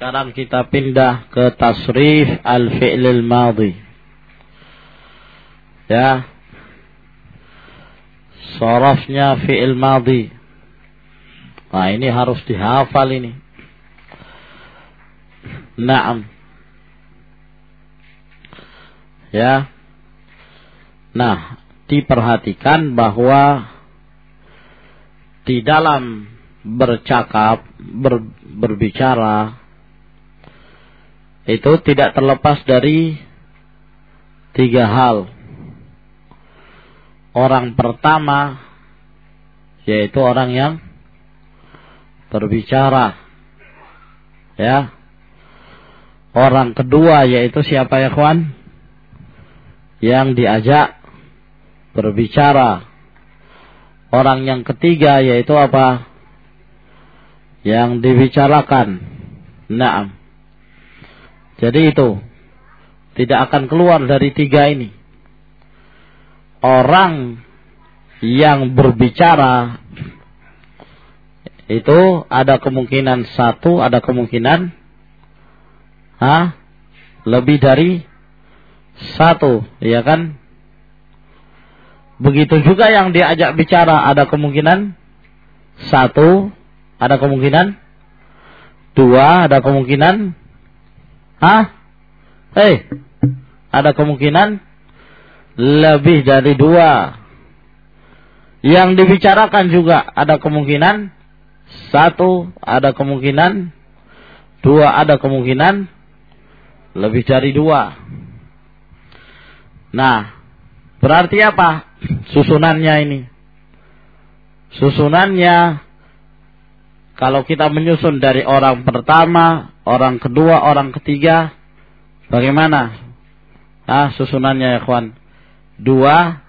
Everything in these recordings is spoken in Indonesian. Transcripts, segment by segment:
Sekarang kita pindah ke tasrif al-fi'lil madhi. Ya. Sorofnya fi'il madhi. Nah ini harus dihafal ini. Naam. Ya. Nah, diperhatikan bahwa di dalam bercakap, ber, berbicara, itu tidak terlepas dari tiga hal. Orang pertama yaitu orang yang berbicara. Ya. Orang kedua yaitu siapa ya kawan? Yang diajak berbicara. Orang yang ketiga yaitu apa? Yang dibicarakan. Naam. Jadi itu tidak akan keluar dari tiga ini. Orang yang berbicara itu ada kemungkinan satu, ada kemungkinan ha, lebih dari satu, ya kan? Begitu juga yang diajak bicara ada kemungkinan satu, ada kemungkinan dua, ada kemungkinan Hah? Hei, ada kemungkinan lebih dari dua. Yang dibicarakan juga ada kemungkinan satu, ada kemungkinan dua, ada kemungkinan lebih dari dua. Nah, berarti apa susunannya ini? Susunannya kalau kita menyusun dari orang pertama, orang kedua, orang ketiga, bagaimana? Ah, susunannya ya kawan. Dua,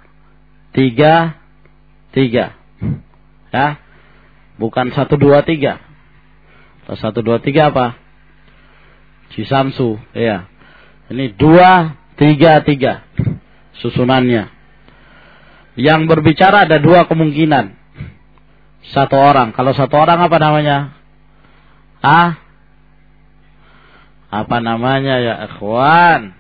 tiga, tiga. Ya, bukan satu, dua, tiga. Atau satu, dua, tiga apa? Cisamsu, ya. Ini dua, tiga, tiga. Susunannya. Yang berbicara ada dua kemungkinan satu orang. Kalau satu orang apa namanya? Ah? Apa namanya ya ikhwan?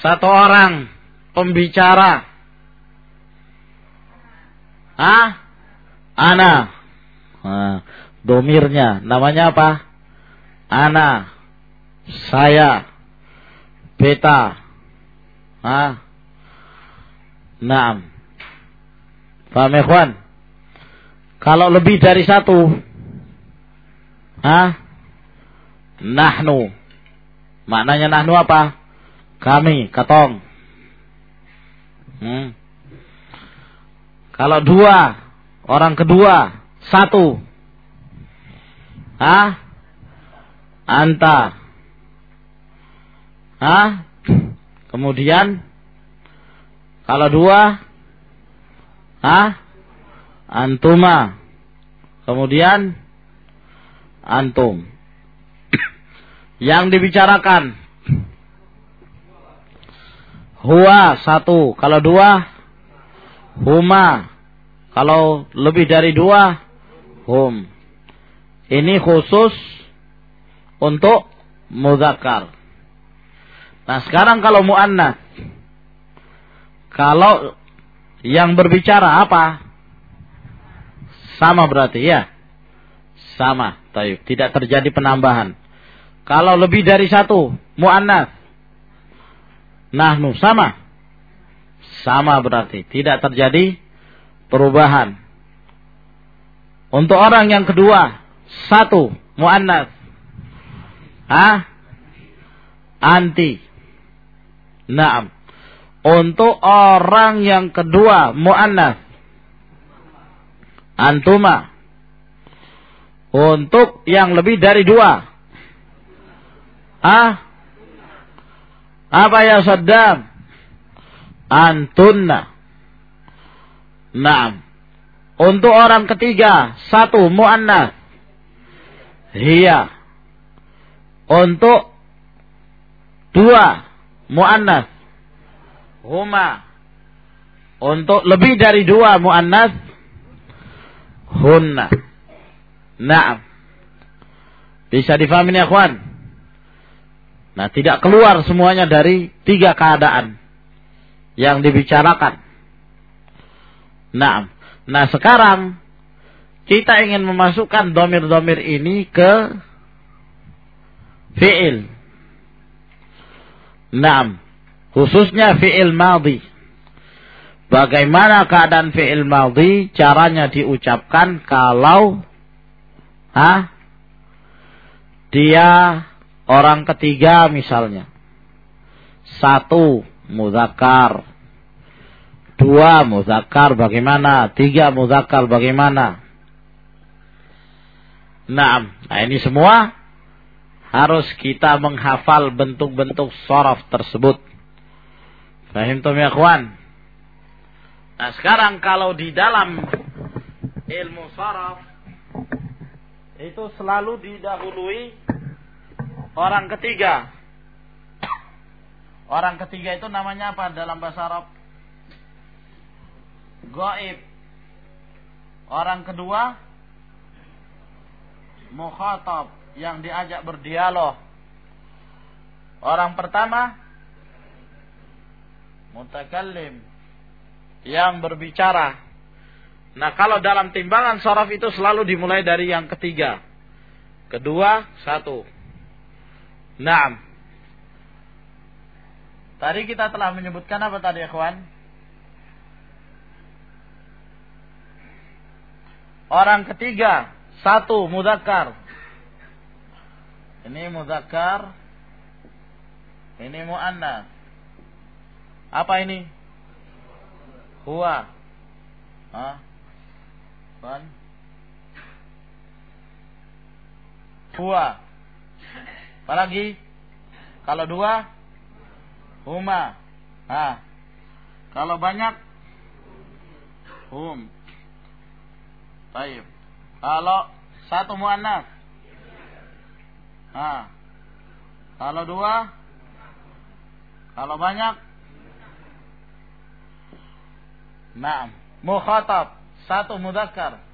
Satu orang pembicara. Ah? Ana. Domirnya namanya apa? Ana. Saya. Beta. Ah? Naam. Paham ya kawan? Kalau lebih dari satu, ah, nahnu. Maknanya nahnu apa? Kami, katong. Hmm. Kalau dua, orang kedua, satu. Ah, anta. Ah, kemudian kalau dua, Hah? Antuma. Kemudian antum. Yang dibicarakan. Huwa satu. Kalau dua. Huma. Kalau lebih dari dua. Hum. Ini khusus untuk mudakar. Nah sekarang kalau mu'annas. Kalau yang berbicara apa? Sama berarti ya. Sama. Taib. Tidak terjadi penambahan. Kalau lebih dari satu, mu'annas. Nahnu sama. Sama berarti. Tidak terjadi perubahan. Untuk orang yang kedua, satu, mu'annas. Hah? Anti. Naam. Untuk orang yang kedua, mu'annas. Antuma. Untuk yang lebih dari dua. Ah? Apa ya Saddam? Antunna. Naam. Untuk orang ketiga, satu mu'annas. Hiya. Untuk dua mu'annas huma untuk lebih dari dua muannas hunna. Naam. Bisa difahami ya, kawan? Nah, tidak keluar semuanya dari tiga keadaan yang dibicarakan. Nah, nah sekarang kita ingin memasukkan domir-domir ini ke fi'il. Nah, khususnya fi'il madhi. Bagaimana keadaan fi'il madhi? Caranya diucapkan kalau ha? dia orang ketiga misalnya. Satu muzakar. Dua muzakar bagaimana? Tiga muzakar bagaimana? Nah, nah ini semua harus kita menghafal bentuk-bentuk sorof tersebut. Fahim ya kawan? Nah sekarang kalau di dalam ilmu saraf itu selalu didahului orang ketiga. Orang ketiga itu namanya apa dalam bahasa Arab? Goib. Orang kedua mukhatab yang diajak berdialog. Orang pertama mutakallim yang berbicara. Nah kalau dalam timbangan soraf itu selalu dimulai dari yang ketiga. Kedua, satu. Naam. Tadi kita telah menyebutkan apa tadi ikhwan? Orang ketiga, satu mudakar. Ini mudakar. Ini muannas. Apa ini? huwa Hah? Kan? Huwa. Apalagi? Kalau dua? Huma. Ha. Kalau banyak? Hum. Baik. Kalau satu muannas? Ha. Kalau dua? Kalau banyak? Naam. Mukhatab. Satu mudakar.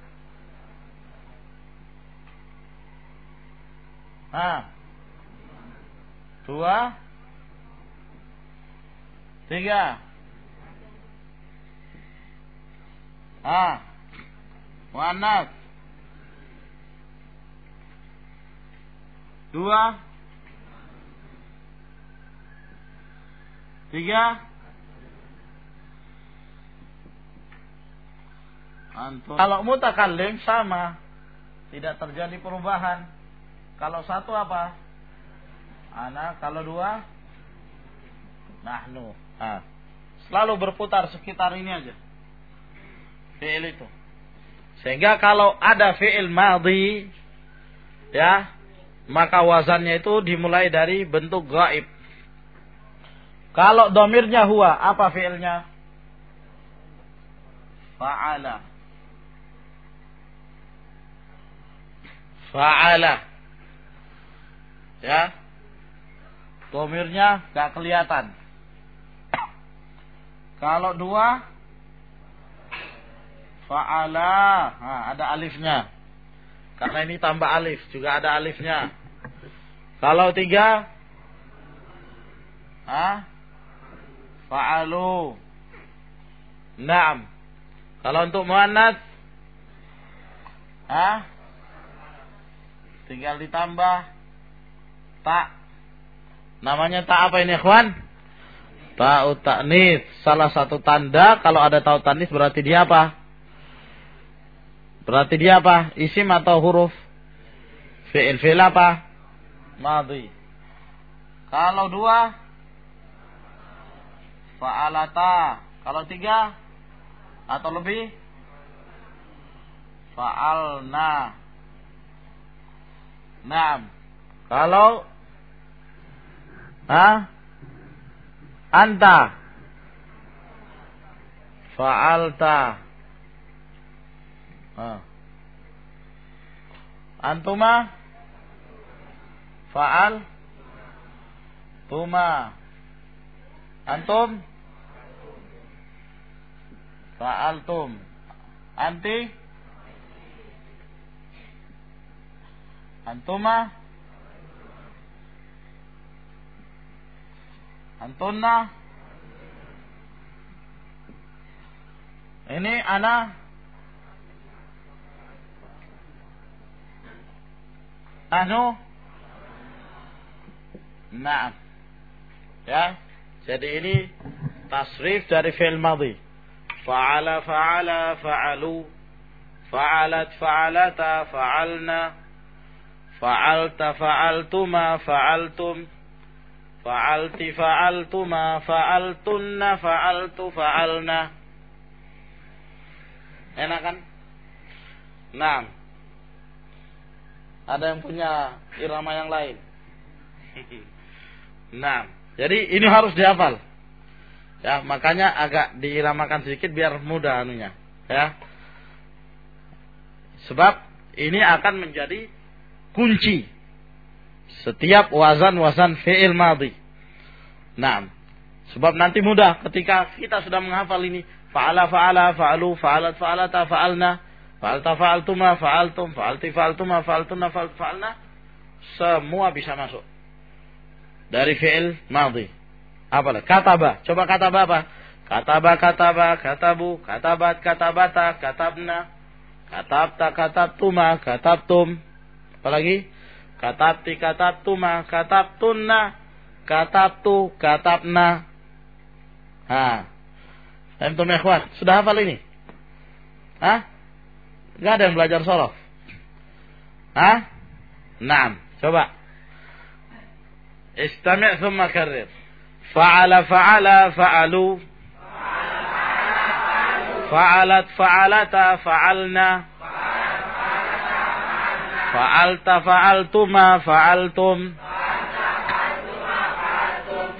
Ha. Dua. Tiga. Ha. Muannas. Dua. Tiga. Antum. Kalau mutakallim sama. Tidak terjadi perubahan. Kalau satu apa? Ana. Kalau dua? Nahnu. Nah. Selalu berputar sekitar ini aja. Fi'il itu. Sehingga kalau ada fi'il madhi. Ya. Maka wazannya itu dimulai dari bentuk gaib. Kalau domirnya huwa. Apa fi'ilnya? Fa'ala. Fa'ala. Ya. Domirnya gak kelihatan. Kalau dua fa'ala, nah, ada alifnya. Karena ini tambah alif, juga ada alifnya. Kalau tiga, ah, fa'alu. Naam. Kalau untuk muannats, ah, Tinggal ditambah tak. Namanya tak apa ini, ikhwan? Ta'u ta'nis. Salah satu tanda kalau ada ta'u ta'nis berarti dia apa? Berarti dia apa? Isim atau huruf? Fi'il fi'il apa? Madhi. Kalau dua fa'alata. Kalau tiga atau lebih fa'alna. Naam. Kalau ha? Anta fa'alta. Ha. Antuma fa'al tuma. Antum fa'altum. Anti antuma antunna ini ana anu Naam. Ya. Jadi ini tasrif dari fi'il madhi. Fa'ala fa'ala fa'alu. Fa'alat fa'alata fa'alna. Fa'alta fa'altuma fa'altum. Fa'alti fa'altuma fa'altunna fa'altu fa'alna. Enak kan? Nah. Ada yang punya irama yang lain? Nah, jadi ini harus dihafal. Ya, makanya agak diiramakan sedikit biar mudah anunya, ya. Sebab ini akan menjadi kunci setiap wazan-wazan fi'il madhi. Nah, sebab nanti mudah ketika kita sudah menghafal ini fa'ala fa'ala fa'alu fa'alat fa'alata fa'alna fa'alta fa'altuma fa'altum fa'alti fa'altuma fa'altunna fa'alna semua bisa masuk dari fi'il madhi. Apa lah? Kataba. Coba kataba apa? Kataba kataba katabu katabat katabata katabna katabta katabtuma katabtum. Apalagi katabti ma katabtunna katabtu katabna. Ha. Antum ikhwan, sudah hafal ini? Hah? Enggak ada yang belajar sorof. Hah? Naam, coba. Istami' thumma karrir. Fa'ala fa'ala fa'alu. Fa'alat fa'alata fa'alna. Fa'alta fa'altuma fa'altum.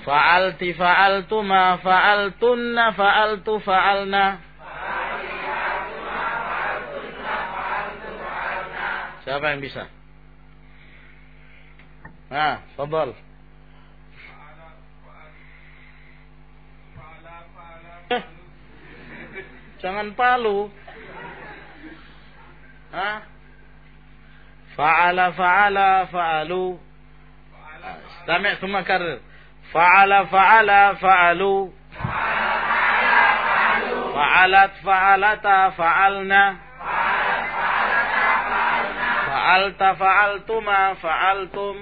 Fa'alti fa'altuma fa'altunna fa'altu fa'alna. Siapa yang bisa? Nah, fadal. Eh, jangan palu. Hah? Fa'ala fa'ala fa'alu. Istami' thumma karrir. Fa'ala fa'ala fa'alu. Fa'alat fa'alata fa'alna. Fa'alta fa'altuma fa'altum.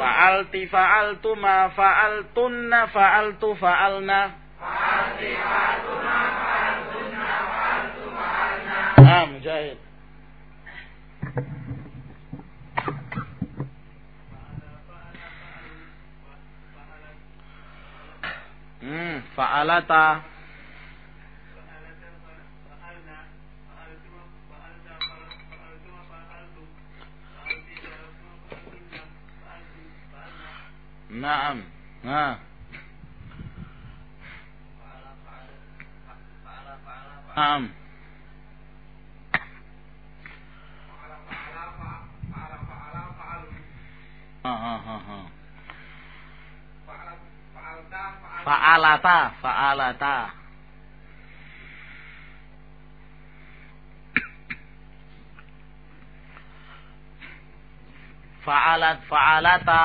Fa'alti fa'altuma fa'altunna fa'altu fa'alna. Ah, Mujahid. Hmm, fa'alata. Naam. Nah. Naam. Fa'alata, fa'alata. Fa'alat, fa'alata.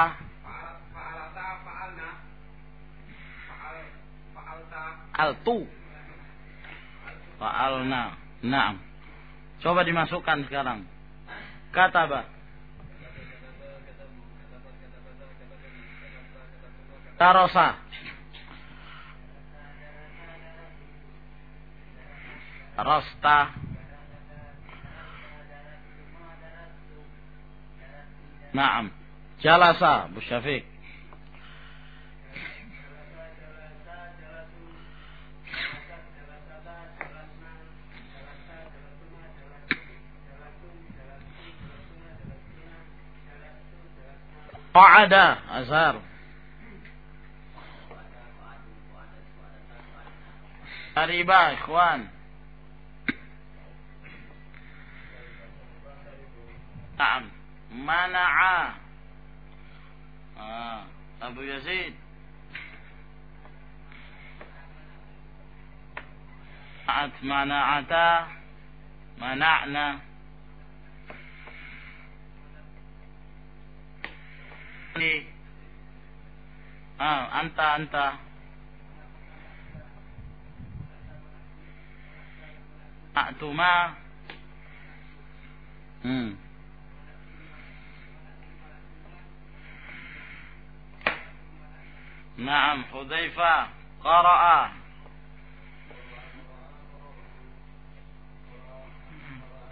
Fa'alata, fa'alna. Fa'alta. Altu. Fa'alna. Naam. Coba dimasukkan sekarang. Kataba. Tarosa. رستا نعم. جلس أبو شفيق. قعد أزار. قريبا إخوان. Mana'a. Ah, Abu Yazid. Mana'at mana'ata. Mana'na. Ah, anta anta. A'tuma. Hmm. نعم حذيفة قرأ.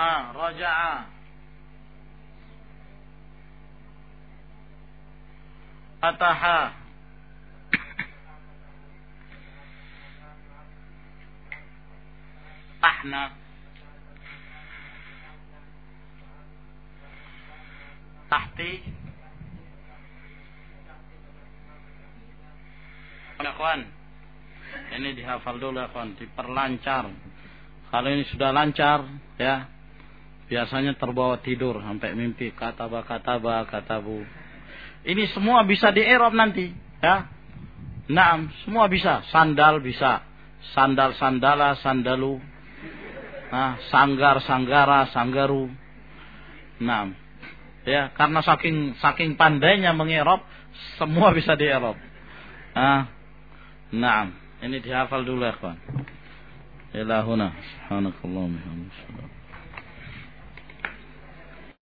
آه رجع. فتح. إحنا تحتي. Ya kawan. Ini dihafal dulu ya kawan. Diperlancar. Kalau ini sudah lancar ya biasanya terbawa tidur sampai mimpi kata kata kata bu ini semua bisa di Eropa nanti ya. Nah semua bisa. Sandal bisa. Sandal sandala sandalu. Nah sanggar sanggara sanggaru. Nah ya karena saking saking pandainya mengerop semua bisa di Eropa ah Naam. Ini dihafal dulu ya kawan. Ila huna. Subhanakallahumma